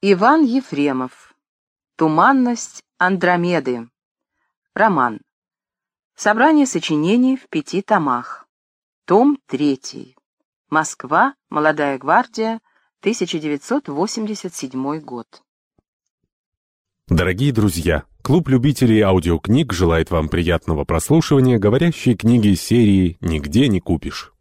Иван Ефремов. Туманность Андромеды. Роман. Собрание сочинений в пяти томах. Том 3. Москва. Молодая гвардия. 1987 год. Дорогие друзья, клуб любителей аудиокниг желает вам приятного прослушивания говорящей книги серии «Нигде не купишь».